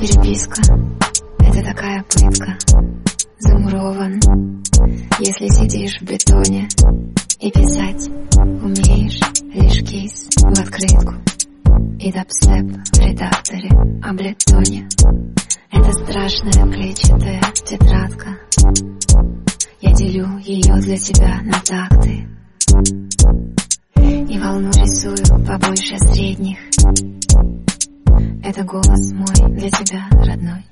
Переписка — это такая пытка. Замурован, если сидишь в бетоне И писать умеешь лишь кейс в открытку. И дабстеп в редакторе облетоне Это страшная клетчатая тетрадка. Я делю ее для тебя на такты. И волну рисую побольше средних это голос мой для тебя, родной.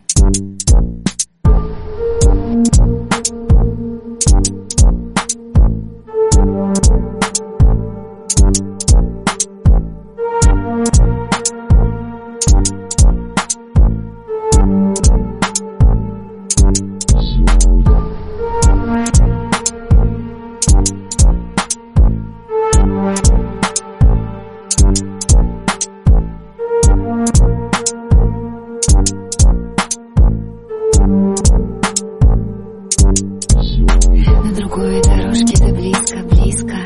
Другой дорожке ты близко, близко.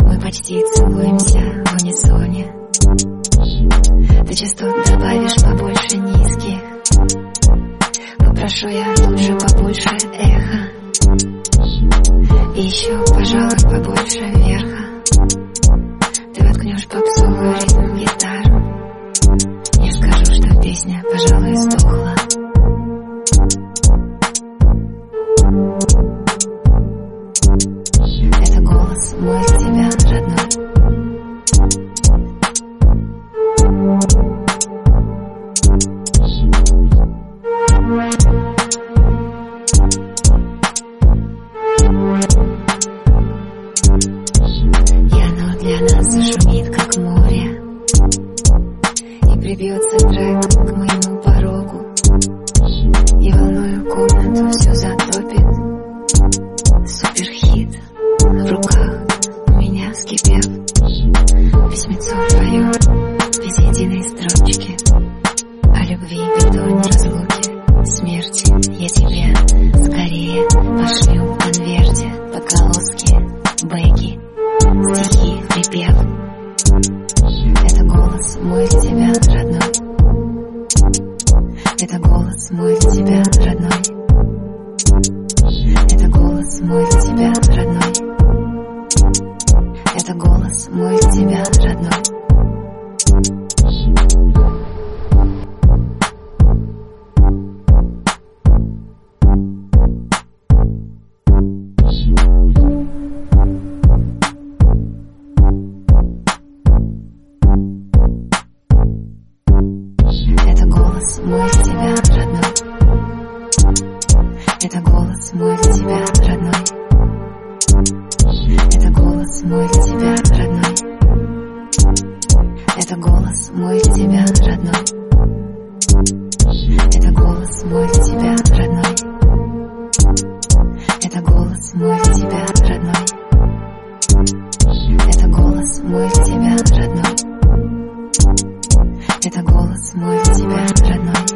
Мы почти целуемся в унисоне Ты частот добавишь побольше низких. Попрошу я тут же побольше эхо И еще, пожалуй, побольше зашумит, как море И прибьется трек к моему голос мой тебя, родной. Это голос мой тебя, родной голос мой для тебя, родной. Это голос мой для тебя, родной. Это голос мой для тебя, родной. Это голос мой для тебя, родной. Это голос мой для тебя, родной. Это голос мой для тебя, родной. Это голос мой для тебя, родной.